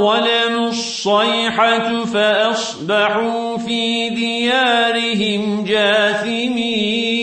ظلموا الصيحة فأصبحوا في ديارهم جاثمين.